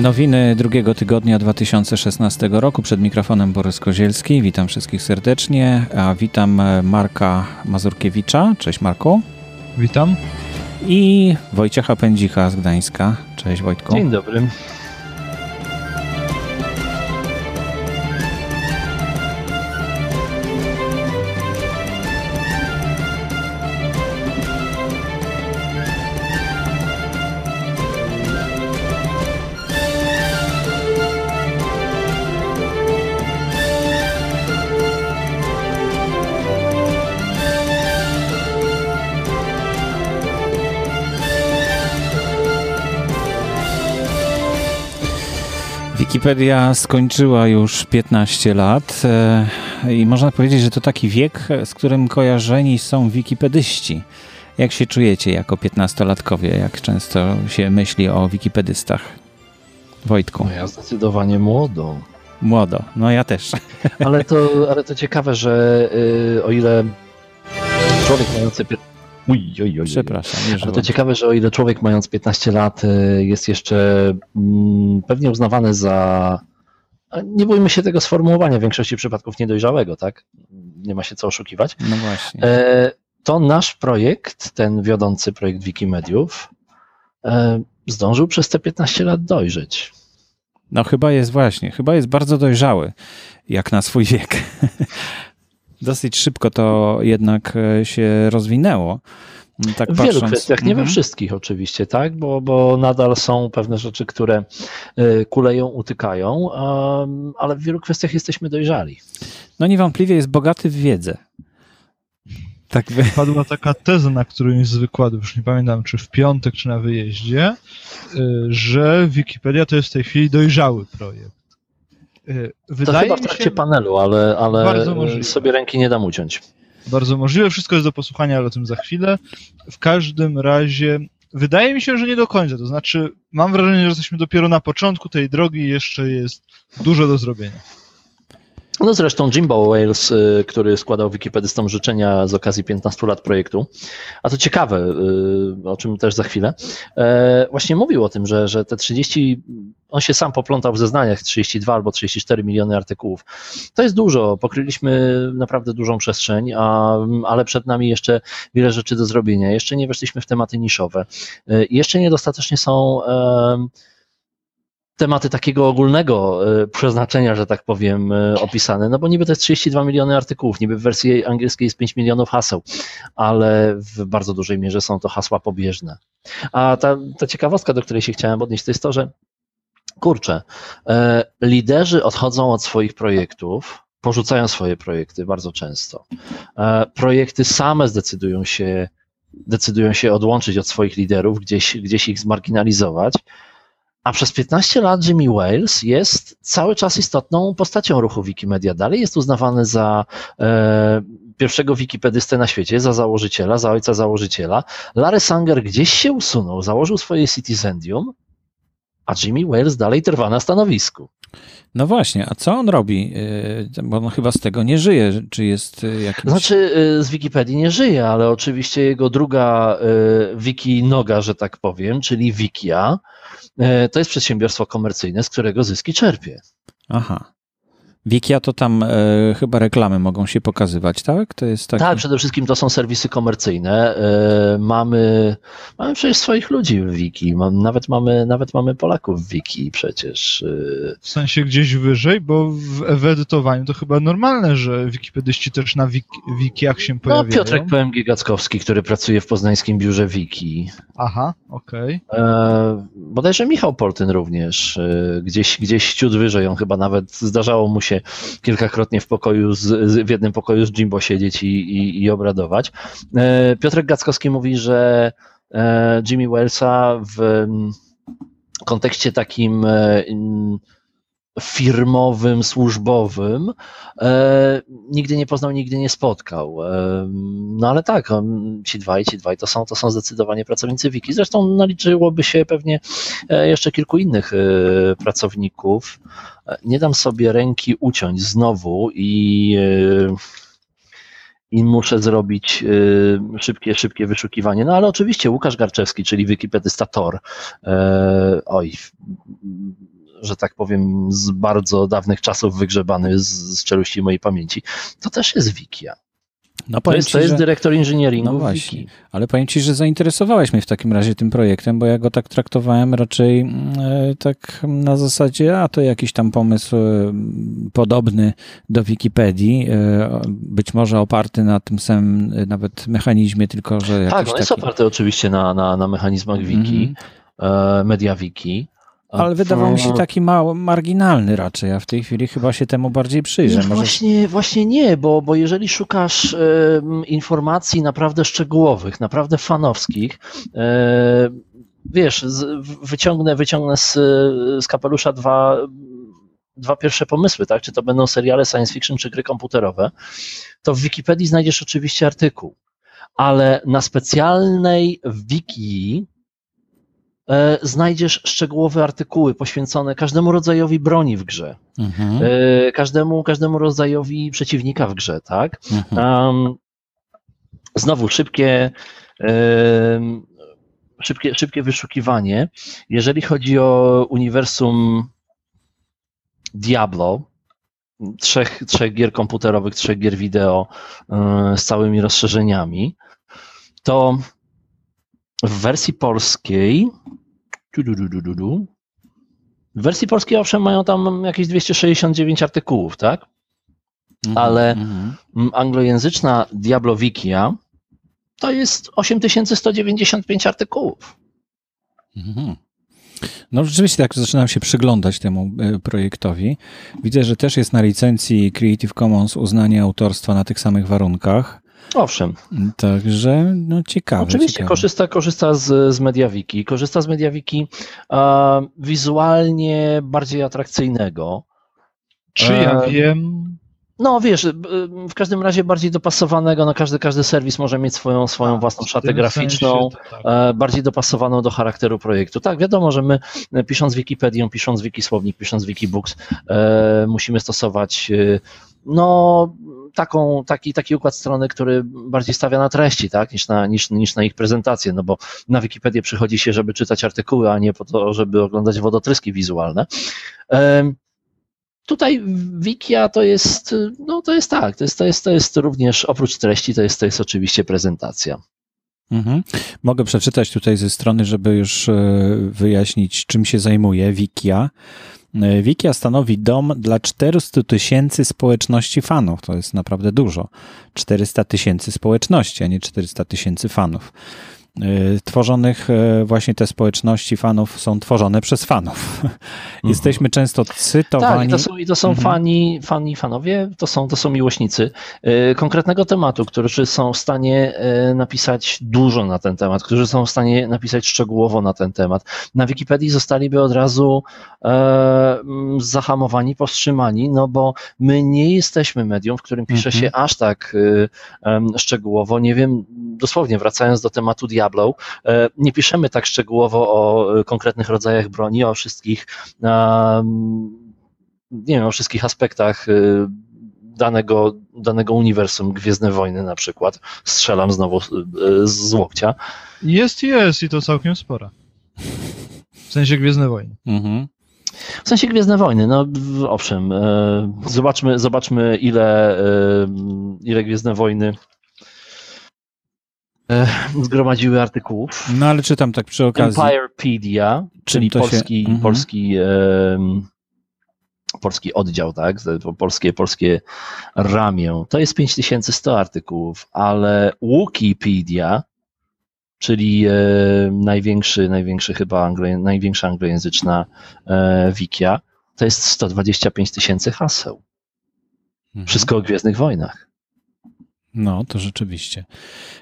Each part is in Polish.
Nowiny drugiego tygodnia 2016 roku. Przed mikrofonem Borys Kozielski. Witam wszystkich serdecznie, a witam Marka Mazurkiewicza. Cześć Marku. Witam. I Wojciecha Pędzicha z Gdańska. Cześć Wojtku. Dzień dobry. Wikipedia skończyła już 15 lat e, i można powiedzieć, że to taki wiek, z którym kojarzeni są wikipedyści. Jak się czujecie jako 15-latkowie? Jak często się myśli o wikipedystach? Wojtku. No ja zdecydowanie młodo. Młodo, no ja też. Ale to, ale to ciekawe, że yy, o ile człowiek mający Uj, uj, uj, Przepraszam. Ale to ciekawe, że o ile człowiek mając 15 lat y, jest jeszcze mm, pewnie uznawany za. Nie bójmy się tego sformułowania, w większości przypadków niedojrzałego, tak? Nie ma się co oszukiwać. No właśnie. E, to nasz projekt, ten wiodący projekt Wikimediów, e, zdążył przez te 15 lat dojrzeć. No chyba jest właśnie, chyba jest bardzo dojrzały, jak na swój wiek. dosyć szybko to jednak e, się rozwinęło. Tak w patrząc. wielu kwestiach, nie mhm. we wszystkich oczywiście, tak? Bo, bo nadal są pewne rzeczy, które e, kuleją, utykają, ale w wielu kwestiach jesteśmy dojrzali. No niewątpliwie jest bogaty w wiedzę. Tak Padła taka teza na którymś z wykładów, już nie pamiętam czy w piątek, czy na wyjeździe, e, że Wikipedia to jest w tej chwili dojrzały projekt. Wydaje to chyba w trakcie się... panelu, ale, ale sobie ręki nie dam uciąć. Bardzo możliwe, wszystko jest do posłuchania, ale o tym za chwilę. W każdym razie wydaje mi się, że nie do końca. To znaczy, mam wrażenie, że jesteśmy dopiero na początku tej drogi i jeszcze jest dużo do zrobienia. No zresztą Jimbo Wales, y, który składał wikipedystom życzenia z okazji 15 lat projektu, a to ciekawe, y, o czym też za chwilę, e, właśnie mówił o tym, że, że te 30, on się sam poplątał w zeznaniach, 32 albo 34 miliony artykułów. To jest dużo, pokryliśmy naprawdę dużą przestrzeń, a, ale przed nami jeszcze wiele rzeczy do zrobienia. Jeszcze nie weszliśmy w tematy niszowe. E, jeszcze niedostatecznie są tematy takiego ogólnego e, przeznaczenia, że tak powiem, e, opisane, no bo niby to jest 32 miliony artykułów, niby w wersji angielskiej jest 5 milionów haseł, ale w bardzo dużej mierze są to hasła pobieżne. A ta, ta ciekawostka, do której się chciałem odnieść, to jest to, że kurczę, e, liderzy odchodzą od swoich projektów, porzucają swoje projekty bardzo często. Projekty same zdecydują się, decydują się odłączyć od swoich liderów, gdzieś, gdzieś ich zmarginalizować a przez 15 lat Jimmy Wales jest cały czas istotną postacią ruchu Wikimedia. Dalej jest uznawany za e, pierwszego wikipedystę na świecie, za założyciela, za ojca założyciela. Larry Sanger gdzieś się usunął, założył swoje Citizendium, a Jimmy Wales dalej trwa na stanowisku. No właśnie, a co on robi? E, bo on chyba z tego nie żyje. Czy jest e, jakiś. Znaczy, e, z Wikipedii nie żyje, ale oczywiście jego druga wiki noga, że tak powiem, czyli Wikia, to jest przedsiębiorstwo komercyjne, z którego zyski czerpie. Aha. Wikia to tam e, chyba reklamy mogą się pokazywać, tak? To jest taki... Tak, przede wszystkim to są serwisy komercyjne. E, mamy, mamy przecież swoich ludzi w Wiki, Mam, nawet, mamy, nawet mamy Polaków w Wiki przecież. E... W sensie gdzieś wyżej, bo w edytowaniu to chyba normalne, że wikipedyści też na wiki, wikiach się no, pojawiają. No Piotrek PMG Gackowski, który pracuje w poznańskim biurze Wiki. Aha, okej. Okay. E, bodajże Michał Poltyn również, e, gdzieś, gdzieś ciut wyżej, on chyba nawet zdarzało mu się kilkakrotnie w pokoju, z, w jednym pokoju z Jimbo siedzieć i, i, i obradować. E, Piotrek Gackowski mówi, że e, Jimmy Wellsa w kontekście takim e, firmowym, służbowym, e, nigdy nie poznał, nigdy nie spotkał. E, no ale tak, ci dwaj, ci dwaj to są, to są zdecydowanie pracownicy Wiki. Zresztą naliczyłoby się pewnie e, jeszcze kilku innych e, pracowników. E, nie dam sobie ręki uciąć znowu i e, i muszę zrobić szybkie, szybkie wyszukiwanie. No ale oczywiście Łukasz Garczewski, czyli wikipedysta Tor, oj, że tak powiem, z bardzo dawnych czasów wygrzebany z, z czeluści mojej pamięci, to też jest Wikia. No, To jest, ci, to jest że- dyrektor inżynieringu No w właśnie, Wiki. ale powiem Ci, że zainteresowałeś mnie w takim razie tym projektem, bo ja go tak traktowałem raczej mm, e, tak na zasadzie, a to jakiś tam pomysł e, podobny do Wikipedii, e, być może oparty na tym samym nawet mechanizmie, tylko że Tak, on jest taki... oparty oczywiście na, na, na mechanizmach Wiki, e, Media Wiki. Ale wydawał mi się E, taki mało, marginalny raczej, a w tej chwili chyba się temu bardziej przyjrzę. No Może... właśnie, właśnie nie, bo, bo jeżeli szukasz em, informacji naprawdę szczegółowych, naprawdę fanowskich, e, wiesz, z, wyciągnę, wyciągnę z, z kapelusza dwa, dwa pierwsze pomysły, tak? Czy to będą seriale science fiction, czy gry komputerowe, to w Wikipedii znajdziesz oczywiście artykuł, ale na specjalnej wiki e, znajdziesz szczegółowe artykuły poświęcone każdemu rodzajowi broni w grze. Mhm, E, każdemu, każdemu rodzajowi przeciwnika w grze, tak? mhm. Um, znowu szybkie, em, szybkie, szybkie wyszukiwanie. Jeżeli chodzi o uniwersum Diablo, trzech, trzech gier komputerowych, trzech gier wideo e, z całymi rozszerzeniami, to w wersji polskiej w wersji polskiej owszem mają tam jakieś 269 artykułów, tak? Mhm, ale-. Mm, Anglojęzyczna Diablo Wikia to jest 8195 artykułów. Mhm. No rzeczywiście tak zaczynam się przyglądać temu e, projektowi. Widzę, że też jest na licencji Creative Commons uznanie autorstwa na tych samych warunkach. Owszem, Także no ciekawe. oczywiście ciekawe. korzysta, korzysta z, z MediaWiki, korzysta z MediaWiki e, wizualnie bardziej atrakcyjnego. Czy ja E, wiem? No wiesz, b- w każdym razie bardziej dopasowanego, no każdy, każdy serwis może mieć swoją, swoją własną szatę graficzną. sensie tak. e, bardziej dopasowaną do charakteru projektu. Tak, wiadomo, że my e, pisząc Wikipedię, pisząc Wikisłownik, pisząc Wikibooks, e, musimy stosować e, no, taką, taki, taki układ strony, który bardziej stawia na treści, tak, niż na, niż, niż na ich prezentację, no bo na Wikipedię przychodzi się, żeby czytać artykuły, a nie po to, żeby oglądać wodotryski wizualne. Tutaj Wikia to jest, no to jest tak, to jest, to jest, to jest również oprócz treści, to jest, to jest oczywiście prezentacja. Mhm. Mogę przeczytać tutaj ze strony, żeby już e, wyjaśnić, czym się zajmuje Wikia. E, Wikia stanowi dom dla 400 tysięcy społeczności fanów. To jest naprawdę dużo. 400 tysięcy społeczności, a nie 400 tysięcy fanów. E, Tworzonych e, właśnie te społeczności fanów są tworzone przez fanów. Jesteśmy często Tak, cytowani. i to są, i to są Mhm. fani, fani, fanowie, to są, to są miłośnicy e, konkretnego tematu, którzy są w stanie napisać dużo na ten temat, którzy są w stanie napisać szczegółowo na ten temat. Na Wikipedii zostaliby od razu e, zahamowani, powstrzymani, no bo my nie jesteśmy medium, w którym pisze Mhm. się aż tak e, szczegółowo. Nie wiem, dosłownie wracając do tematu Diablo, e, nie piszemy tak szczegółowo o e, konkretnych rodzajach broni, o wszystkich um, nie wiem, o wszystkich aspektach y, danego, danego uniwersum, Gwiezdne Wojny na przykład. Strzelam znowu z łokcia. Jest, jest i to całkiem spora. W sensie Gwiezdne Wojny. Mhm. W sensie Gwiezdne Wojny, no owszem, e, zobaczmy, zobaczmy ile, e, ile Gwiezdne Wojny e, zgromadziły artykułów. No ale czytam tak przy okazji. Empirepedia, czyli to się- polski, Mhm. polski, em, polski oddział, tak? Polskie, polskie ramię. To jest 5100 artykułów, ale Wikipedia, czyli e, największy, największy chyba anglo, największa anglojęzyczna e, wikia, to jest 125 tysięcy haseł. Mhm. Wszystko o Gwiezdnych Wojnach. No, to rzeczywiście.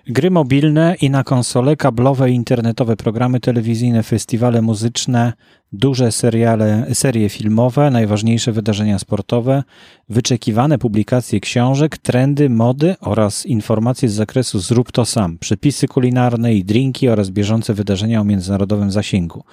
Gry mobilne i na konsole, kablowe internetowe programy telewizyjne, festiwale muzyczne, duże seriale, serie filmowe, najważniejsze wydarzenia sportowe, wyczekiwane publikacje książek, trendy, mody oraz informacje z zakresu Zrób to sam, przepisy kulinarne i drinki oraz bieżące wydarzenia o międzynarodowym zasięgu.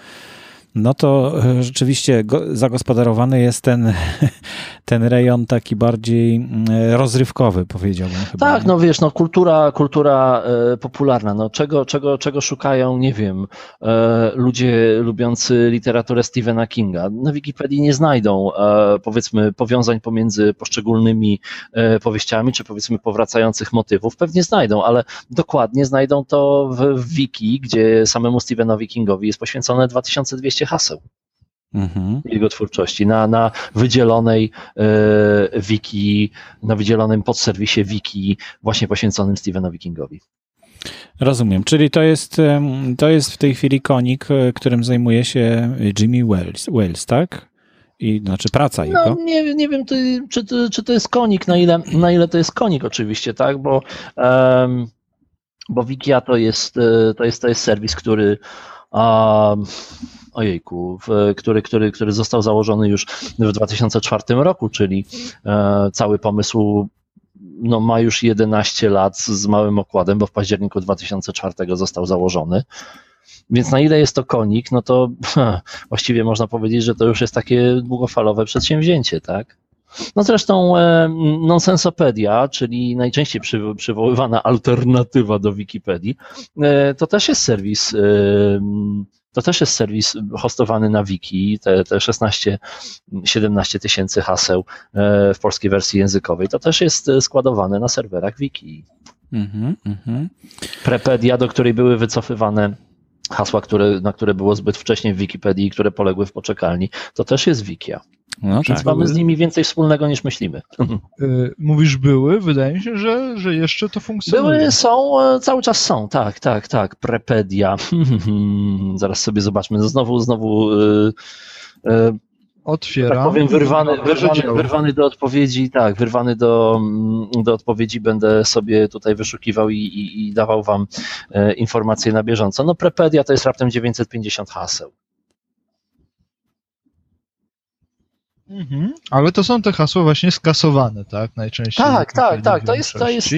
No to e, rzeczywiście zagospodarowany jest ten, ten rejon taki bardziej mm, rozrywkowy, powiedziałbym. Chyba, tak, no wiesz, no kultura, kultura e, popularna, no czego, czego, czego szukają, nie wiem, e, ludzie lubiący literaturę Stephena Kinga. Na Wikipedii nie znajdą, e, powiedzmy, powiązań pomiędzy poszczególnymi e, powieściami, czy powiedzmy powracających motywów. Pewnie znajdą, ale dokładnie znajdą to w, w wiki, gdzie samemu Stephenowi Kingowi jest poświęcone 2200 haseł mhm. jego twórczości na, na wydzielonej e, wiki, na wydzielonym podserwisie wiki właśnie poświęconym Stephenowi Kingowi. Rozumiem, czyli to jest, to jest w tej chwili konik, e, którym zajmuje się Jimmy Wells, Wells tak? I znaczy praca jego? No, nie, nie wiem, czy, to, czy to jest konik, na ile, na ile to jest konik oczywiście, tak? Bo, um, bo Wikia to jest, e, to jest, to jest serwis, który um, ojejku, który, który, który został założony już w 2004 roku, czyli e, cały pomysł no, ma już 11 lat z małym okładem, bo w październiku 2004 został założony. Więc na ile jest to konik, no to właściwie można powiedzieć, że to już jest takie długofalowe przedsięwzięcie, tak? No zresztą e, Nonsensopedia, czyli najczęściej przywoływana alternatywa do Wikipedii, e, to też jest serwis e, to też jest serwis hostowany na wiki, te, te 16-17 tysięcy haseł w polskiej wersji językowej, to też jest składowane na serwerach wiki. Mm -hmm, Prepedia, do której były wycofywane hasła, które, na które było zbyt wcześnie w Wikipedii, które poległy w poczekalni, to też jest Wikia. No Więc tak. mamy z nimi więcej wspólnego niż myślimy. Y, mówisz były? Wydaje mi się, że, że jeszcze to funkcjonuje. Były, są, e, cały czas są, tak, tak, tak. Prepedia. Zaraz sobie zobaczmy. No znowu, znowu y, y, Otwieram. Tak powiem, wyrwany, wyrwany, wyrwany do odpowiedzi, tak, wyrwany do, mm, do odpowiedzi będę sobie tutaj wyszukiwał i, i, i dawał Wam e, informacje na bieżąco. No, Prepedia to jest raptem 950 haseł. Mhm. Ale to są te hasła właśnie skasowane, tak? Najczęściej. Tak, tak, tak. To jest, to jest.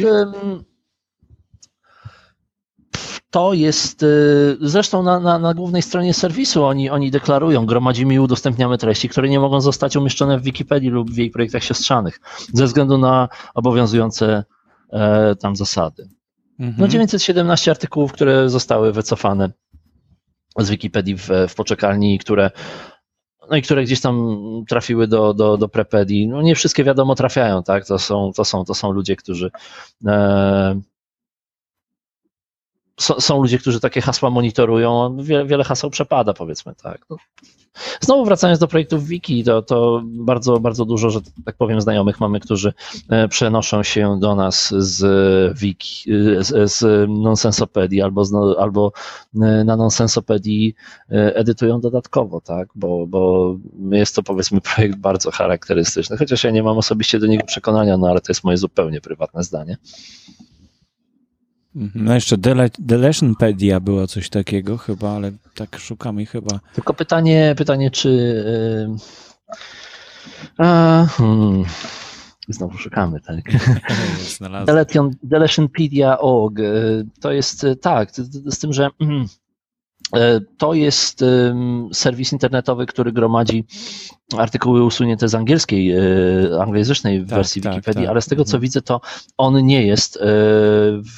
To jest. Y, zresztą na, na, na głównej stronie serwisu oni, oni deklarują, gromadzimy i udostępniamy treści, które nie mogą zostać umieszczone w Wikipedii lub w jej projektach siostrzanych, ze względu na obowiązujące e, tam zasady. Mhm. No 917 artykułów, które zostały wycofane z Wikipedii w, w poczekalni, które no i które gdzieś tam trafiły do, do, do prepedii. No nie wszystkie wiadomo trafiają, tak? To są, to są, to są ludzie, którzy e, są ludzie, którzy takie hasła monitorują, wiele, wiele haseł przepada, powiedzmy, tak. No. Znowu wracając do projektów Wiki, to, to bardzo, bardzo dużo, że tak powiem, znajomych mamy, którzy e, przenoszą się do nas z Wiki, z, z Nonsensopedii albo, z, albo e, na Nonsensopedii e, edytują dodatkowo, tak, bo, bo jest to powiedzmy projekt bardzo charakterystyczny, chociaż ja nie mam osobiście do niego przekonania, no ale to jest moje zupełnie prywatne zdanie. Mhm. No jeszcze Dele Deletionpedia było coś takiego chyba, ale tak szukamy chyba. Tylko pytanie, pytanie czy... Yy, hmm, znowu szukamy, tak. Deletionpedia.org y, to jest y, tak, z tym, że mm, E, to jest serwis internetowy, który gromadzi artykuły usunięte z angielskiej, e, anglojęzycznej tak, wersji tak, Wikipedii, tak. ale z tego co mhm. widzę, to on nie jest e,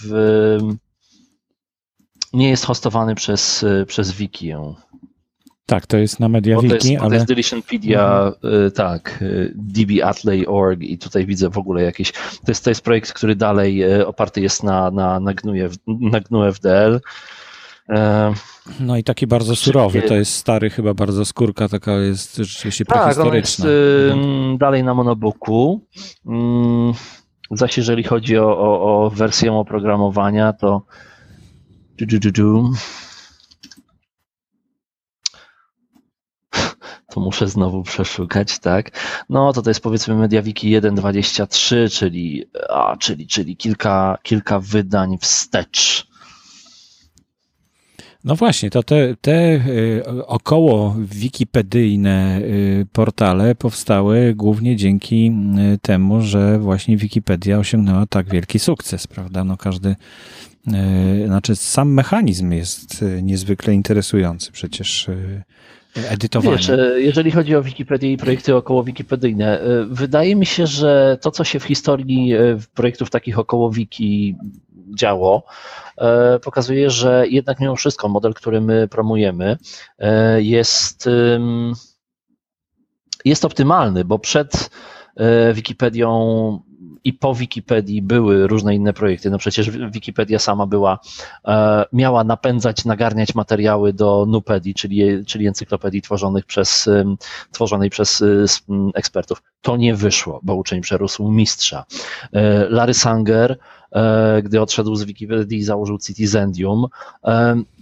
w, nie jest hostowany przez, przez Wikię. Tak, to jest na MediaWiki, to jest, ale... To jest Deletionpedia, mhm. tak, dbatley.org i tutaj widzę w ogóle jakieś... To jest, to jest projekt, który dalej oparty jest na, na, na, GNU, na GNU FDL, no i taki bardzo surowy, to jest stary chyba bardzo skórka, taka jest rzeczywiście tak, prehistoryczna. Tak, jest dalej na monobooku. Mm, zaś jeżeli chodzi o, o, o wersję oprogramowania, to to muszę znowu przeszukać, tak? No to to jest powiedzmy MediaWiki 1.23, czyli, a, czyli, czyli kilka, kilka wydań wstecz no właśnie, to te, te y, około wikipedyjne y, portale powstały głównie dzięki y, temu, że właśnie Wikipedia osiągnęła tak wielki sukces, prawda? No każdy Znaczy, sam mechanizm jest niezwykle interesujący. Przecież edytowanie. Wiesz, jeżeli chodzi o Wikipedię i projekty około wikipedyjne, wydaje mi się, że to, co się w historii projektów takich około wiki działo, pokazuje, że jednak mimo wszystko model, który my promujemy, jest, jest optymalny, bo przed Wikipedią i po Wikipedii były różne inne projekty. No przecież Wikipedia sama była, e, miała napędzać, nagarniać materiały do Nupedii, czyli, czyli encyklopedii tworzonych przez, tworzonej przez ekspertów. To nie wyszło, bo uczeń przerósł mistrza. E, Larry Sanger, e, gdy odszedł z Wikipedii, założył Citizendium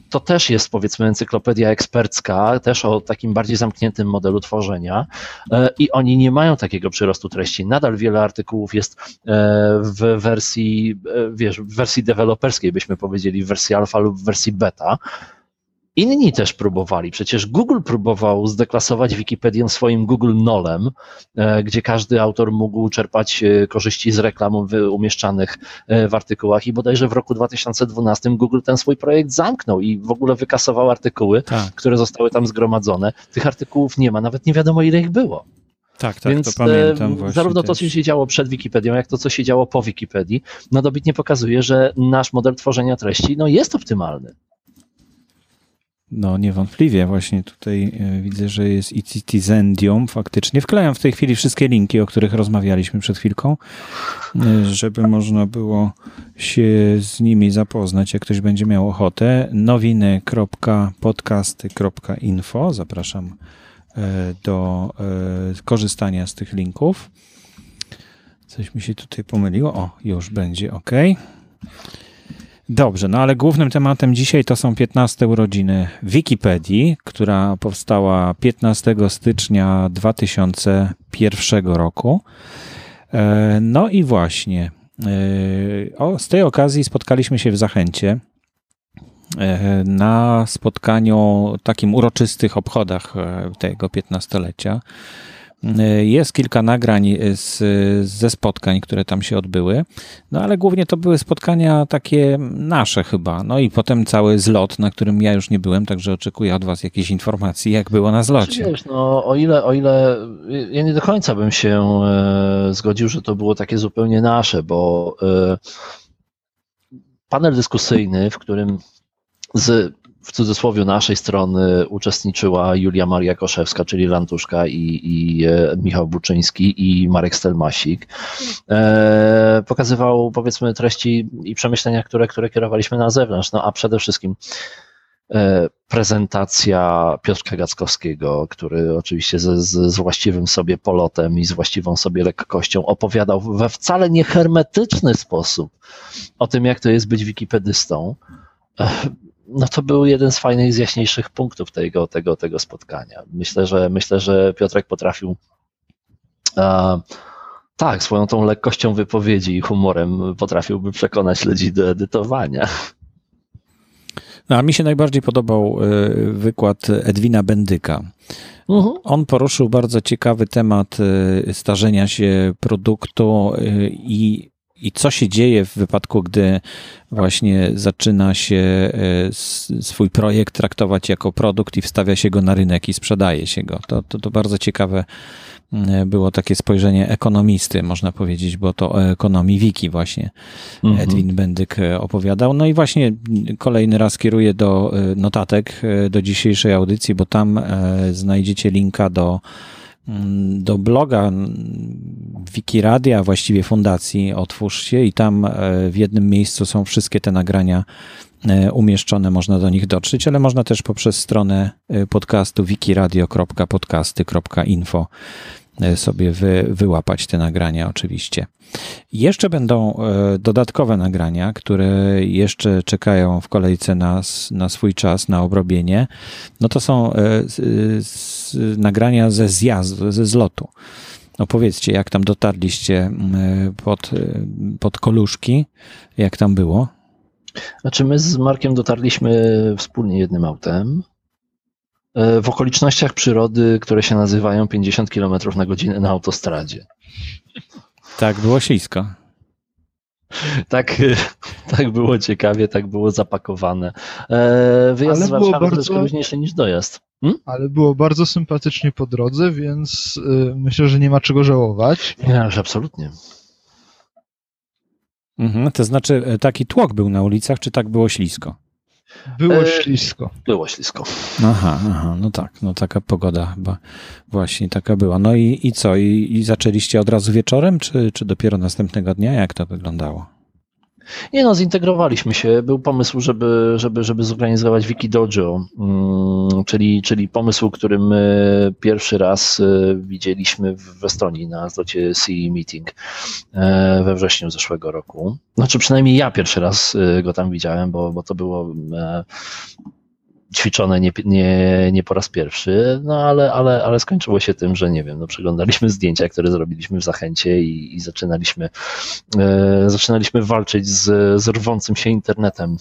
to też jest powiedzmy encyklopedia ekspercka, też o takim bardziej zamkniętym modelu tworzenia e, i oni nie mają takiego przyrostu treści. Nadal wiele artykułów jest e, w wersji, e, wiesz, w wersji deweloperskiej, byśmy powiedzieli, w wersji alfa lub w wersji beta, Inni też próbowali. Przecież Google próbował zdeklasować Wikipedię swoim Google Nolem, e, gdzie każdy autor mógł czerpać e, korzyści z reklam umieszczanych e, w artykułach i bodajże w roku 2012 Google ten swój projekt zamknął i w ogóle wykasował artykuły, tak. które zostały tam zgromadzone. Tych artykułów nie ma, nawet nie wiadomo ile ich było. Tak, tak, Więc to pamiętam właśnie zarówno to, co się działo przed Wikipedią, jak to, co się działo po Wikipedii, no dobitnie pokazuje, że nasz model tworzenia treści no, jest optymalny. No niewątpliwie, właśnie tutaj e, widzę, że jest i Citizendium faktycznie. Wklejam w tej chwili wszystkie linki, o których rozmawialiśmy przed chwilką, e, żeby można było się z nimi zapoznać, jak ktoś będzie miał ochotę. nowiny.podcasty.info Zapraszam e, do korzystania z tych linków. Coś mi się tutaj pomyliło. O, już będzie ok. Dobrze, no ale głównym tematem dzisiaj to są 15 urodziny Wikipedii, która powstała 15 stycznia 2001 roku. E, no i właśnie, e, o, z tej okazji spotkaliśmy się w Zachęcie e, na spotkaniu, takim uroczystych obchodach tego 15-lecia. Jest kilka nagrań z, ze spotkań, które tam się odbyły, no ale głównie to były spotkania takie nasze chyba. No i potem cały zlot, na którym ja już nie byłem, także oczekuję od Was jakiejś informacji, jak było na zlocie. Wiesz, no o ile, o ile ja nie do końca bym się e, zgodził, że to było takie zupełnie nasze, bo e, panel dyskusyjny, w którym z w cudzysłowie naszej strony uczestniczyła Julia Maria Koszewska, czyli Lantuszka i, i e, Michał Buczyński i Marek Stelmasik. E, pokazywał powiedzmy treści i przemyślenia, które, które kierowaliśmy na zewnątrz, no a przede wszystkim e, prezentacja Piotrka Gackowskiego, który oczywiście z, z, właściwym sobie polotem i z właściwą sobie lekkością opowiadał we wcale nie hermetyczny sposób o tym, jak to jest być wikipedystą. No to był jeden z fajnych, z jaśniejszych punktów tego, tego, tego spotkania. Myślę, że myślę, że Piotrek potrafił a, tak, swoją tą lekkością wypowiedzi i humorem potrafiłby przekonać ludzi do edytowania. No, a mi się najbardziej podobał y, wykład Edwina Bendyka. Mhm. On poruszył bardzo ciekawy temat y, starzenia się produktu y, i i co się dzieje w wypadku, gdy właśnie zaczyna się e, swój projekt traktować jako produkt i wstawia się go na rynek i sprzedaje się go. To, to, to bardzo ciekawe było takie spojrzenie ekonomisty, można powiedzieć, bo to o ekonomii wiki właśnie mhm. Edwin Bendyk e, opowiadał. No i właśnie kolejny raz kieruję do e, notatek do dzisiejszej audycji, bo tam znajdziecie linka do do bloga Wikiradia, właściwie fundacji Otwórz się i tam e, w jednym miejscu są wszystkie te nagrania e, umieszczone, można do nich dotrzeć, ale można też poprzez stronę e, podcastu wikiradio.podcasty.info sobie wy, wyłapać te nagrania oczywiście. Jeszcze będą e, dodatkowe nagrania, które jeszcze czekają w kolejce na, na swój czas, na obrobienie. No to są e, nagrania ze zjazdu, ze zlotu. Opowiedzcie, jak tam dotarliście pod, pod koluszki, jak tam było? Znaczy my z Markiem dotarliśmy wspólnie jednym autem. E, w okolicznościach przyrody, które się nazywają 50 km na godzinę na autostradzie. Tak, było ślisko. Tak, tak było ciekawie, tak było zapakowane. E, wyjazd Ale z Warszawy bardzo- troszkę luźniejszy niż dojazd. Hmm? Ale było bardzo sympatycznie po drodze, więc y, myślę, że nie ma czego żałować. Nie, że absolutnie. Mhm, to znaczy e, taki tłok był na ulicach, czy tak było ślisko? Było E, ślisko. Było ślisko. Aha, aha, no tak, no taka pogoda chyba właśnie taka była. No i, i co, I, i zaczęliście od razu wieczorem, czy, czy dopiero następnego dnia? Jak to wyglądało? Nie no, zintegrowaliśmy się. Był pomysł, żeby, żeby, żeby zorganizować Wiki Dojo, mm, czyli, czyli pomysł, który my pierwszy raz e, widzieliśmy w Estonii na zlocie CE Meeting e, we wrześniu zeszłego roku. Znaczy przynajmniej ja pierwszy raz e, go tam widziałem, bo, bo to było e, ćwiczone nie, nie, nie po raz pierwszy, no ale, ale, ale skończyło się tym, że nie wiem, no przeglądaliśmy zdjęcia, które zrobiliśmy w Zachęcie i, i zaczynaliśmy, e, zaczynaliśmy walczyć z, z rwącym się internetem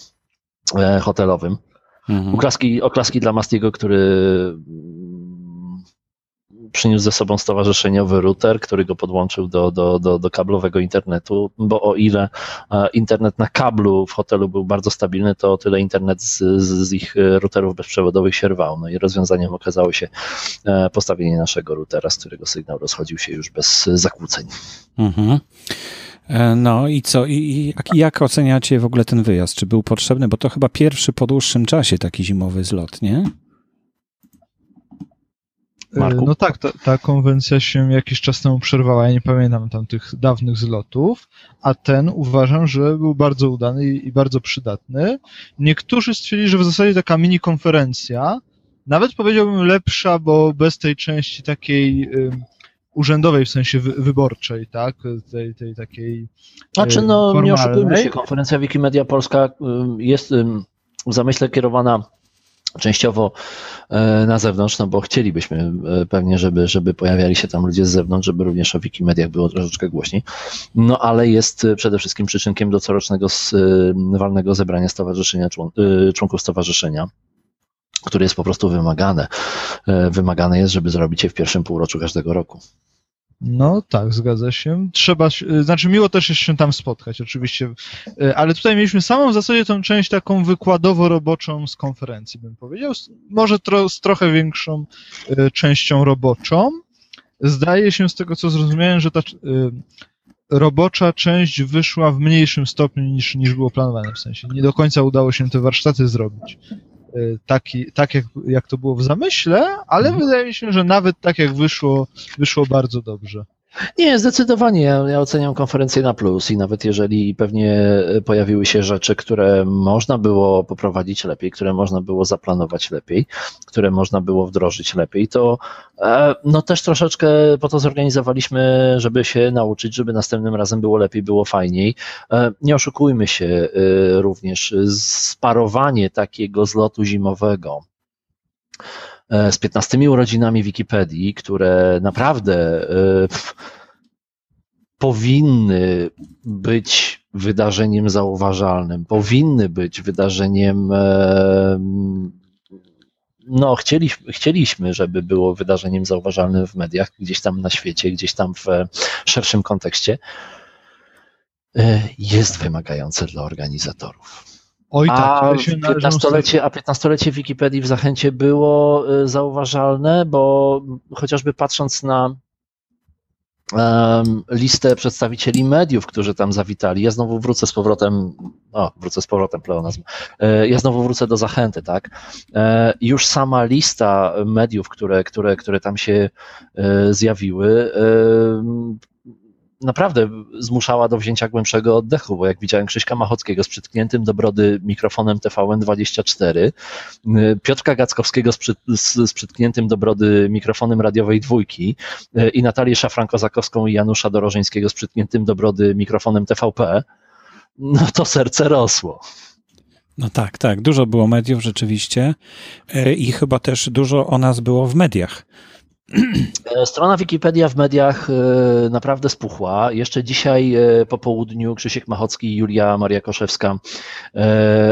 e, hotelowym. Mhm. Oklaski, oklaski dla Mastiego, który przyniósł ze sobą stowarzyszeniowy router, który go podłączył do, do, do, do kablowego internetu, bo o ile e, internet na kablu w hotelu był bardzo stabilny, to o tyle internet z, z ich e, routerów bezprzewodowych się rwał. No i rozwiązaniem okazało się e, postawienie naszego routera, z którego sygnał rozchodził się już bez zakłóceń. Mhm. No i co? I, jak oceniacie w ogóle ten wyjazd? Czy był potrzebny? Bo to chyba pierwszy po dłuższym czasie taki zimowy zlot, nie? Y, Marku? No tak, ta, ta konwencja się jakiś czas temu przerwała. Ja nie pamiętam tam tych dawnych zlotów, a ten uważam, że był bardzo udany i, i bardzo przydatny. Niektórzy stwierdzili, że w zasadzie taka mini konferencja, nawet powiedziałbym lepsza, bo bez tej części takiej ym, urzędowej, w sensie wy, wyborczej, tak? Tej, tej takiej. Znaczy, y, no nie formalnej. oszukujmy się, konferencja Wikimedia Polska ym, jest w zamyśle kierowana częściowo e, na zewnątrz, no bo chcielibyśmy e, pewnie, żeby, żeby pojawiali się tam ludzie z zewnątrz, żeby również o Wikimediach było troszeczkę głośniej. No ale jest e, przede wszystkim przyczynkiem do corocznego walnego zebrania stowarzyszenia, człon- członków stowarzyszenia które jest po prostu wymagane. Wymagane jest, żeby zrobić je w pierwszym półroczu każdego roku. No tak, zgadza się. Trzeba, y, znaczy miło też jest się tam spotkać, oczywiście, Y, ale tutaj mieliśmy samą w zasadzie tą część taką wykładowo-roboczą z konferencji, bym powiedział, może tro, z trochę większą y, częścią roboczą. Zdaje się z tego, co zrozumiałem, że ta robocza część wyszła w mniejszym stopniu niż, niż było planowane, w sensie nie do końca udało się te warsztaty zrobić. Y, Taki, tak jak, jak to było w zamyśle, ale wydaje mi się, że nawet tak jak wyszło, wyszło bardzo dobrze. Nie, zdecydowanie. Ja, ja oceniam konferencję na plus i nawet jeżeli pewnie pojawiły się rzeczy, które można było poprowadzić lepiej, które można było zaplanować lepiej, które można było wdrożyć lepiej, to e, no też troszeczkę po to zorganizowaliśmy, żeby się nauczyć, żeby następnym razem było lepiej, było fajniej. E, Nie oszukujmy się e, również, sparowanie takiego zlotu zimowego z 15 urodzinami Wikipedii, które naprawdę e, powinny być wydarzeniem zauważalnym, powinny być wydarzeniem. e, No, chcieliśmy, chcieliśmy, żeby było wydarzeniem zauważalnym w mediach, gdzieś tam na świecie, gdzieś tam w e, szerszym kontekście. e, Jest wymagające dla organizatorów. Oj tak, A 15-lecie, a 15-lecie Wikipedii w Zachęcie było y, zauważalne, bo chociażby patrząc na em, listę przedstawicieli mediów, którzy tam zawitali, ja znowu wrócę z powrotem, o, wrócę z powrotem pleonazm, E, ja znowu wrócę do Zachęty, tak? E, Już sama lista mediów, które, które, które tam się e, zjawiły, naprawdę zmuszała do wzięcia głębszego oddechu, bo jak widziałem Krzyśka Machockiego z przytkniętym do brody mikrofonem TVN24, y, Piotrka Gackowskiego z, przy, z, z przytkniętym do brody mikrofonem radiowej dwójki y, i Natalię Szafranko-Zakowską i Janusza Dorożeńskiego z przytkniętym do brody mikrofonem TVP, no to serce rosło. No tak, tak. Dużo było mediów rzeczywiście E, i chyba też dużo o nas było w mediach. E, Strona Wikipedia w mediach e, naprawdę spuchła. Jeszcze dzisiaj e, po południu Krzysiek Machocki i Julia Maria Koszewska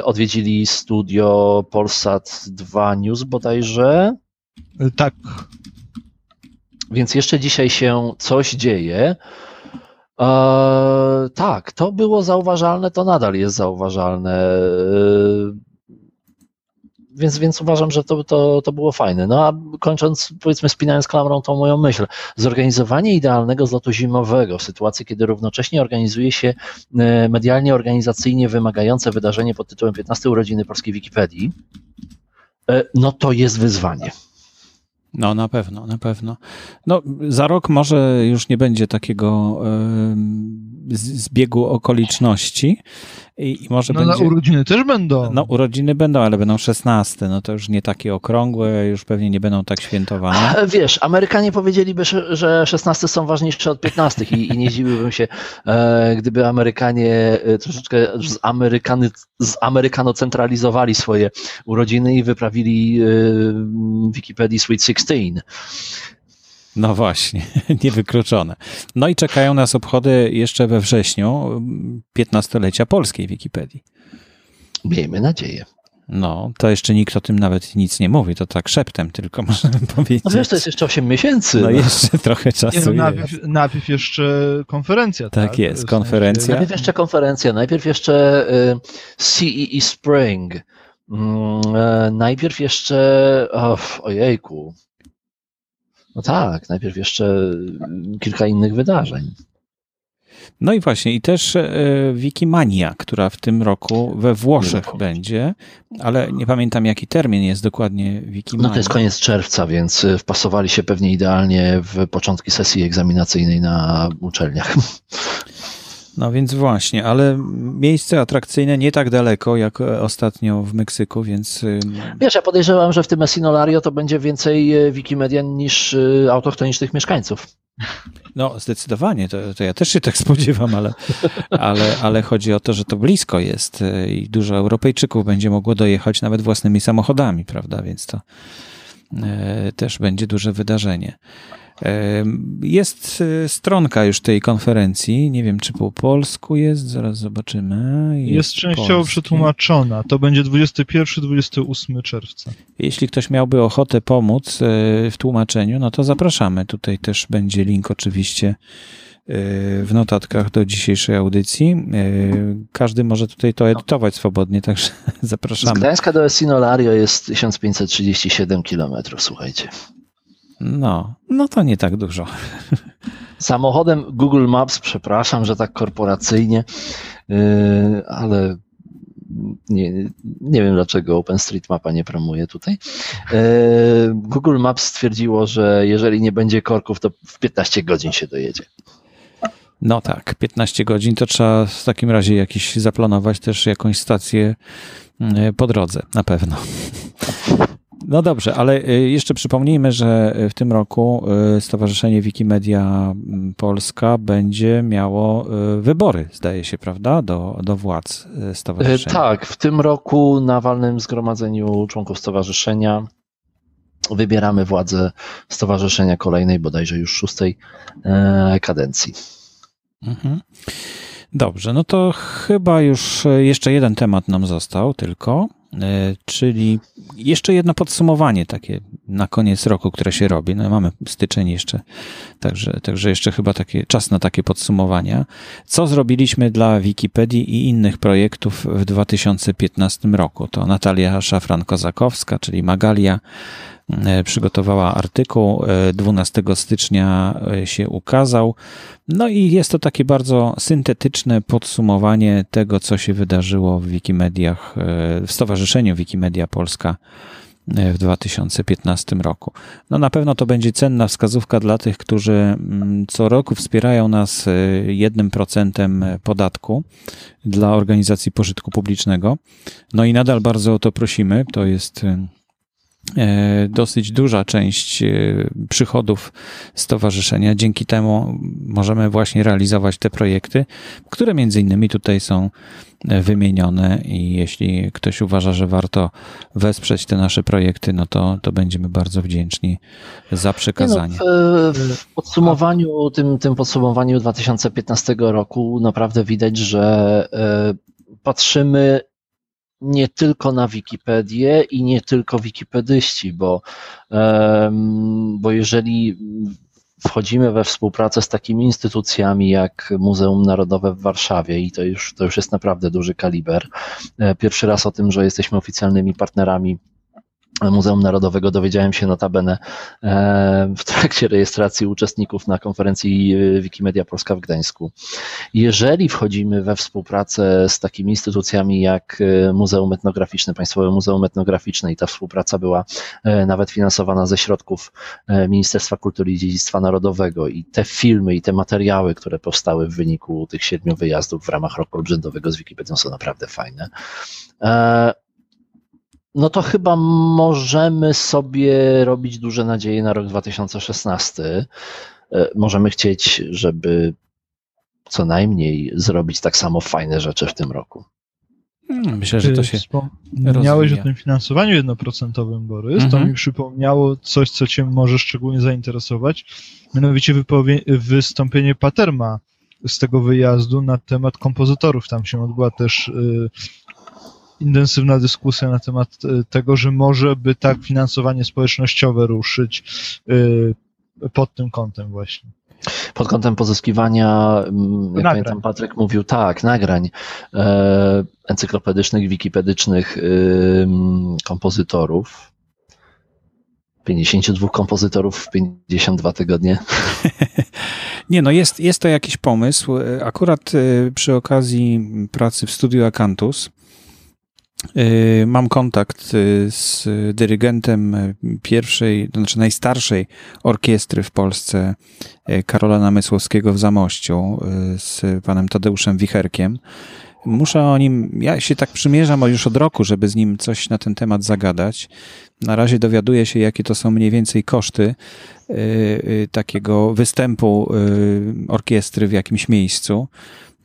odwiedzili studio Polsat 2 News bodajże, Tak, więc jeszcze dzisiaj się coś dzieje. Eee, tak, to było zauważalne, to nadal jest zauważalne. Eee, więc, więc uważam, że to, to, to było fajne. No a kończąc, powiedzmy, spinając klamrą tą moją myśl, zorganizowanie idealnego zlotu zimowego w sytuacji, kiedy równocześnie organizuje się e, medialnie, organizacyjnie wymagające wydarzenie pod tytułem 15 urodziny polskiej Wikipedii, e, no to jest wyzwanie. No, na pewno, na pewno. No, za rok może już nie będzie takiego y, zbiegu okoliczności, i, i może no będzie... na urodziny też będą. No urodziny będą, ale będą 16, no to już nie takie okrągłe, już pewnie nie będą tak świętowane. Wiesz, Amerykanie powiedzieliby, że 16 są ważniejsze od 15 i, i nie zdziwiłbym się, e, gdyby Amerykanie e, troszeczkę z, Amerykany, z amerykanocentralizowali swoje urodziny i wyprawili e, Wikipedii Sweet 16. No właśnie, niewykluczone. No i czekają nas obchody jeszcze we wrześniu 15-lecia polskiej Wikipedii. Miejmy nadzieję. No, to jeszcze nikt o tym nawet nic nie mówi, to tak szeptem tylko możemy powiedzieć. No wiesz, to jest jeszcze 8 miesięcy. No, no. jeszcze trochę czasu nie, no, najpierw, najpierw, jeszcze konferencja. Tak, tak jest, konferencja. Najpierw jeszcze konferencja, najpierw jeszcze y, CEE Spring, mm, e, najpierw jeszcze, oh, ojejku, no tak, najpierw jeszcze mm, kilka innych wydarzeń. No i właśnie, i też e, Wikimania, która w tym roku we Włoszech będzie, ale nie pamiętam jaki termin jest dokładnie Wikimania. No to jest koniec czerwca, więc e, wpasowali się pewnie idealnie w początki sesji egzaminacyjnej na uczelniach. No więc właśnie, ale miejsce atrakcyjne nie tak daleko jak ostatnio w Meksyku, więc. Wiesz, ja podejrzewam, że w tym Messinolario to będzie więcej e, Wikimedian niż e, autochtonicznych mieszkańców. No, zdecydowanie, to, to, ja też się tak spodziewam, ale, ale, ale chodzi o to, że to blisko jest e, i dużo Europejczyków będzie mogło dojechać nawet własnymi samochodami, prawda? Więc to też będzie duże wydarzenie. Jest y, stronka już tej konferencji. Nie wiem, czy po polsku jest, zaraz zobaczymy. Jest, jest częściowo polski. przetłumaczona. To będzie 21-28 czerwca. Jeśli ktoś miałby ochotę pomóc y, w tłumaczeniu, no to zapraszamy. Tutaj też będzie link oczywiście y, w notatkach do dzisiejszej audycji. Każdy może tutaj to edytować swobodnie, także zapraszamy. Z Gdańska do Esinolario jest 1537 km, słuchajcie. No, no to nie tak dużo. Samochodem Google Maps, przepraszam, że tak korporacyjnie, yy, ale nie, nie wiem dlaczego OpenStreetMapa nie promuje tutaj. Yy, Google Maps stwierdziło, że jeżeli nie będzie korków, to w 15 godzin się dojedzie. No tak, 15 godzin to trzeba w takim razie jakiś zaplanować też jakąś stację yy, po drodze, na pewno. No dobrze, ale y, jeszcze przypomnijmy, że w tym roku y, Stowarzyszenie Wikimedia mm, Polska będzie miało y, wybory, zdaje się, prawda, do, do władz stowarzyszenia. Tak, w tym roku na walnym zgromadzeniu członków stowarzyszenia wybieramy władzę stowarzyszenia kolejnej, bodajże już szóstej e, kadencji. Mhm. Dobrze, no to chyba już jeszcze jeden temat nam został tylko. E, czyli jeszcze jedno podsumowanie takie na koniec roku, które się robi. No mamy styczeń jeszcze, także, także jeszcze chyba taki czas na takie podsumowania. Co zrobiliśmy dla Wikipedii i innych projektów w 2015 roku? To Natalia Szafran-Kozakowska, czyli Magalia, przygotowała artykuł, 12 e, stycznia e, się ukazał. No i jest to takie bardzo syntetyczne podsumowanie tego, co się wydarzyło w Wikimediach, w Stowarzyszeniu Wikimedia Polska w 2015 roku. No na pewno to będzie cenna wskazówka dla tych, którzy mm, co roku wspierają nas jednym procentem podatku dla organizacji pożytku publicznego. No i nadal bardzo o to prosimy. To jest E, dosyć duża część e, przychodów stowarzyszenia. Dzięki temu możemy właśnie realizować te projekty, które między innymi tutaj są e, wymienione i jeśli ktoś uważa, że warto wesprzeć te nasze projekty, no to, to będziemy bardzo wdzięczni za przekazanie. No, w, w, podsumowaniu, tym, tym podsumowaniu 2015 roku naprawdę widać, że patrzymy nie tylko na Wikipedię i nie tylko wikipedyści, bo, bo jeżeli wchodzimy we współpracę z takimi instytucjami jak Muzeum Narodowe w Warszawie i to już, to już jest naprawdę duży kaliber. Pierwszy raz o tym, że jesteśmy oficjalnymi partnerami Muzeum Narodowego dowiedziałem się notabene e, w trakcie rejestracji uczestników na konferencji e, Wikimedia Polska w Gdańsku. Jeżeli wchodzimy we współpracę z takimi instytucjami jak e, Muzeum Etnograficzne, Państwowe Muzeum Etnograficzne i ta współpraca była nawet finansowana ze środków Ministerstwa Kultury i Dziedzictwa Narodowego i te filmy i te materiały, które powstały w wyniku tych siedmiu wyjazdów w ramach roku urzędowego z Wikipedią są naprawdę fajne no to chyba możemy sobie robić duże nadzieje na rok 2016. E, możemy chcieć, żeby co najmniej zrobić tak samo fajne rzeczy w tym roku. Hmm, myślę, że to się. Wspomniałeś o tym finansowaniu jednoprocentowym, Borys. Mhm. To mi przypomniało coś, co Cię może szczególnie zainteresować. Mianowicie wystąpienie Paterma z tego wyjazdu na temat kompozytorów. Tam się odbyła też y, intensywna dyskusja na temat e, tego, że może by tak finansowanie społecznościowe ruszyć e, pod tym kątem właśnie. Pod kątem pozyskiwania, mm, jak nagrań. pamiętam, Patryk mówił, tak, nagrań e, encyklopedycznych, wikipedycznych kompozytorów. 52 kompozytorów w 52 tygodnie. Nie, no jest, jest to jakiś pomysł. Akurat przy okazji pracy w studiu Akantus Y, mam kontakt y, z dyrygentem pierwszej, to znaczy najstarszej orkiestry w Polsce, y, Karola Namysłowskiego w Zamościu, z panem Tadeuszem Wicherkiem. Muszę o nim, ja się tak przymierzam już od roku, żeby z nim coś na ten temat zagadać. Na razie dowiaduję się, jakie to są mniej więcej koszty takiego występu orkiestry w jakimś miejscu.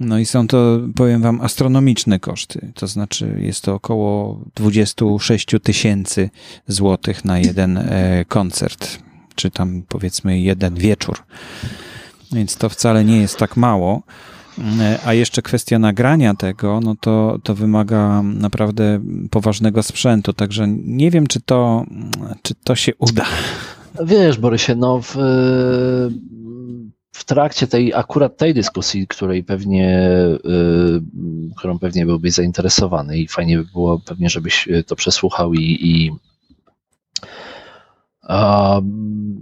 No i są to, powiem wam, astronomiczne koszty. To znaczy jest to około 26 tysięcy złotych na jeden e, koncert, czy tam powiedzmy jeden wieczór. Więc to wcale nie jest tak mało. E, a jeszcze kwestia nagrania tego, no to, to wymaga naprawdę poważnego sprzętu, także nie wiem, czy to, czy to się uda. Wiesz, Borysie, no w, w trakcie tej, akurat tej dyskusji, której pewnie, y, którą pewnie byłbyś zainteresowany i fajnie by było pewnie, żebyś to przesłuchał i, i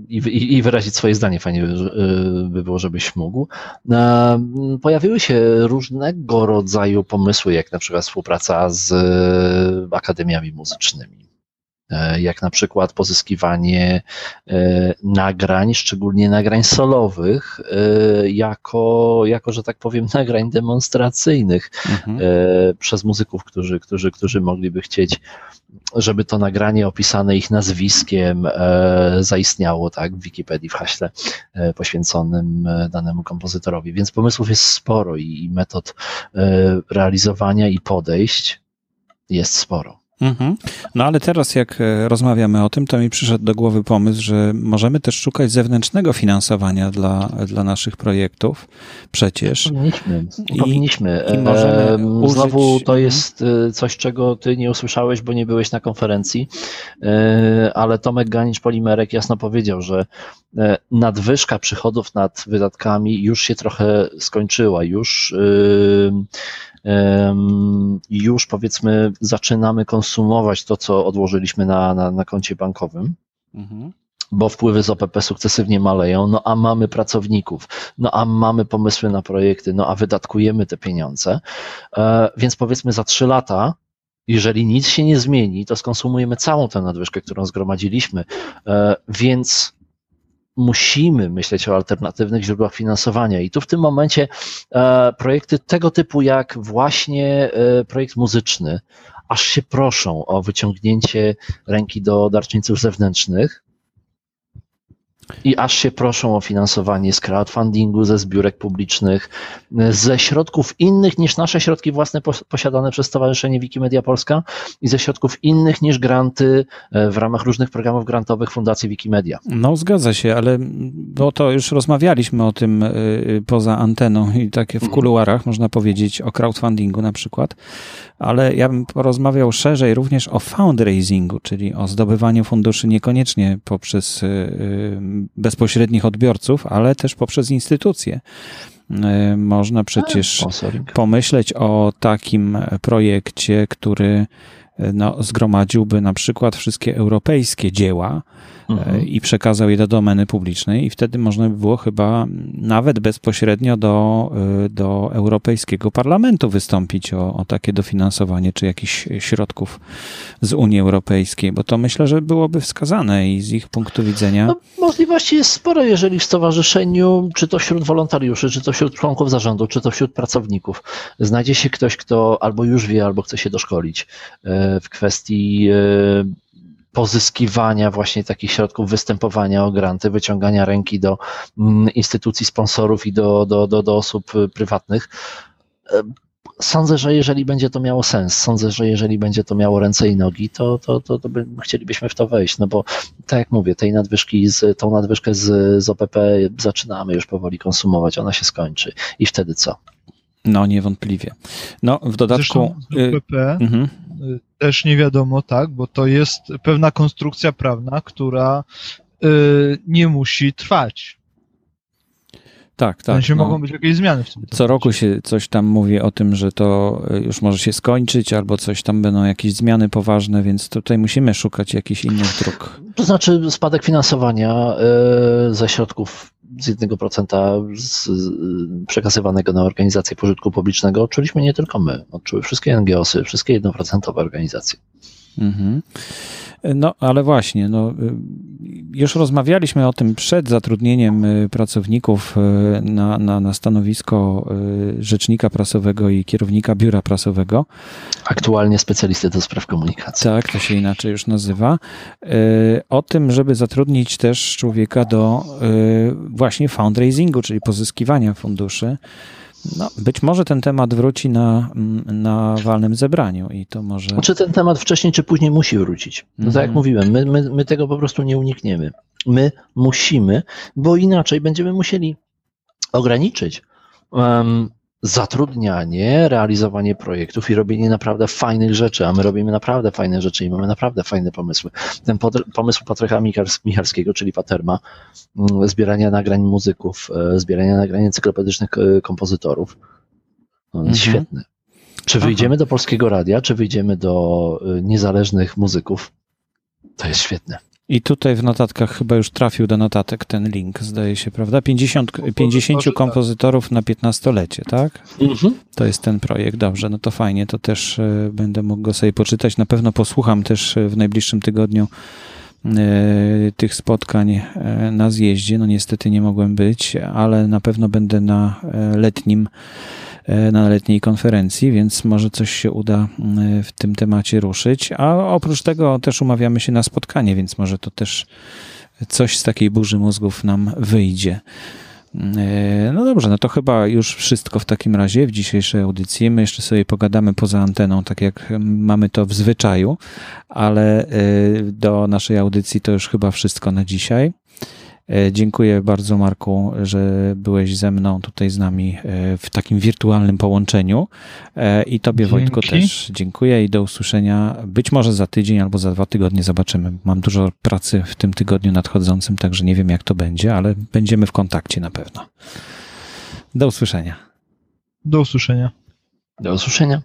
i, i, wyrazić swoje zdanie. Fajnie y, by, było, żebyś mógł. Pojawiły się różnego rodzaju pomysły, jak na przykład współpraca z akademiami muzycznymi. E, jak na przykład pozyskiwanie e, nagrań, szczególnie nagrań solowych, e, jako, jako że tak powiem, nagrań demonstracyjnych mhm. przez muzyków, którzy, którzy, którzy mogliby chcieć, żeby to nagranie opisane ich nazwiskiem zaistniało tak, w Wikipedii w haśle poświęconym danemu kompozytorowi. Więc pomysłów jest sporo i, i metod realizowania i podejść jest sporo. Mhm. No ale teraz, jak e, rozmawiamy o tym, to mi przyszedł do głowy pomysł, że możemy też szukać zewnętrznego finansowania dla, dla naszych projektów. Przecież. Powinniśmy. I, powinniśmy. I możemy użyć... Znowu to jest e, coś, czego ty nie usłyszałeś, bo nie byłeś na konferencji, e, ale Tomek Ganicz-Polimerek jasno powiedział, że nadwyżka przychodów nad wydatkami już się trochę skończyła. Już już powiedzmy zaczynamy konsumować to, co odłożyliśmy na, na, na koncie bankowym. Mhm bo wpływy z OPP sukcesywnie maleją, no a mamy pracowników, no a mamy pomysły na projekty, no a wydatkujemy te pieniądze. E, więc powiedzmy za trzy lata, jeżeli nic się nie zmieni, to skonsumujemy całą tę nadwyżkę, którą zgromadziliśmy. E, więc musimy myśleć o alternatywnych źródłach finansowania. I tu w tym momencie e, projekty tego typu jak właśnie e, projekt muzyczny, aż się proszą o wyciągnięcie ręki do darczyńców zewnętrznych, i aż się proszą o finansowanie z crowdfundingu, ze zbiórek publicznych, ze środków innych niż nasze środki własne posiadane przez Stowarzyszenie Wikimedia Polska i ze środków innych niż granty e, w ramach różnych programów grantowych Fundacji Wikimedia. No zgadza się, ale bo to już rozmawialiśmy o tym e, poza anteną i takie w mhm. kuluarach, można powiedzieć, o crowdfundingu na przykład, ale ja bym porozmawiał szerzej również o fundraisingu, czyli o zdobywaniu funduszy niekoniecznie poprzez e, bezpośrednich odbiorców, ale też poprzez instytucje. E, Można przecież pomyśleć o takim projekcie, który no, zgromadziłby na przykład wszystkie europejskie dzieła e, Mhm. i przekazał je do domeny publicznej i wtedy można by było chyba nawet bezpośrednio do, y, do Europejskiego Parlamentu wystąpić o, o takie dofinansowanie czy jakichś środków z Unii Europejskiej, bo to myślę, że byłoby wskazane i z ich punktu widzenia. No, możliwości jest sporo, jeżeli w stowarzyszeniu, czy to wśród wolontariuszy, czy to wśród członków zarządu, czy to wśród pracowników, znajdzie się ktoś, kto albo już wie, albo chce się doszkolić e, w kwestii e, pozyskiwania właśnie takich środków, występowania o granty, wyciągania ręki do mm, instytucji sponsorów i do, do, do, do osób e, prywatnych. E, Sądzę, że jeżeli będzie to miało sens, sądzę, że jeżeli będzie to miało ręce i nogi, to, to, to, to by, chcielibyśmy w to wejść, no bo tak jak mówię, tej nadwyżki, z, tą nadwyżkę z, z OPP zaczynamy już powoli konsumować, ona się skończy i wtedy co? No, niewątpliwie. No, w dodatku. Zresztą z y, UPP mhm. y, też nie wiadomo, tak, bo to jest pewna konstrukcja prawna, która y, nie musi trwać. Tak, W tak. sensie no. mogą być jakieś zmiany w tym. Co roku się coś tam mówi o tym, że to y, już może się skończyć, albo coś tam będą jakieś zmiany poważne, więc tutaj musimy szukać jakichś innych dróg. To znaczy spadek finansowania ze środków z 1% z, przekazywanego na organizacje pożytku publicznego odczuliśmy nie tylko my, odczuły wszystkie NGOsy, wszystkie 1% organizacje. Mhm. No, ale właśnie, no, y, już rozmawialiśmy o tym przed zatrudnieniem y, pracowników y, na, na, na stanowisko rzecznika prasowego i kierownika biura prasowego. Aktualnie specjalisty do spraw komunikacji. Tak, to się inaczej już nazywa. O tym, żeby zatrudnić też człowieka do właśnie fundraisingu, czyli pozyskiwania funduszy. No, być może ten temat wróci na, mm, na walnym zebraniu i to może. Znaczy ten temat wcześniej czy później musi wrócić. No tak jak Mhm. mówiłem, my, my, my tego po prostu nie unikniemy. My musimy, bo inaczej będziemy musieli ograniczyć em, zatrudnianie, realizowanie projektów i robienie naprawdę fajnych rzeczy, a my robimy naprawdę fajne rzeczy i mamy naprawdę fajne pomysły. Ten pomysł Patryka Michals- Michalskiego, czyli Paterma, mm, zbierania nagrań muzyków, e, zbierania nagrań encyklopedycznych e, kompozytorów, no, jest Mhm. świetny. Czy Aha. wyjdziemy do polskiego radia, czy wyjdziemy do y, niezależnych muzyków, to jest świetne. I tutaj w notatkach chyba już trafił do notatek ten link, zdaje się, prawda? 50, 50 tak. kompozytorów na 15-lecie, tak? To jest ten projekt, dobrze, no to fajnie, to też e, będę mógł go sobie poczytać. Na pewno posłucham też e, w najbliższym tygodniu e, tych spotkań na zjeździe. No niestety nie mogłem być, ale na pewno będę na letnim, na letniej konferencji, więc może coś się uda w tym temacie ruszyć. A oprócz tego też umawiamy się na spotkanie, więc może to też coś z takiej burzy mózgów nam wyjdzie. E, No dobrze, no to chyba już wszystko w takim razie w dzisiejszej audycji. My jeszcze sobie pogadamy poza anteną, tak jak mamy to w zwyczaju, ale e, do naszej audycji to już chyba wszystko na dzisiaj. E, Dziękuję bardzo, Marku, że byłeś ze mną tutaj z nami e, w takim wirtualnym połączeniu. E, I Tobie, Dzięki. Wojtku, też dziękuję i do usłyszenia. Być może za tydzień albo za dwa tygodnie zobaczymy. Mam dużo pracy w tym tygodniu nadchodzącym, także nie wiem, jak to będzie, ale będziemy w kontakcie na pewno. Do usłyszenia. Do usłyszenia. Do usłyszenia.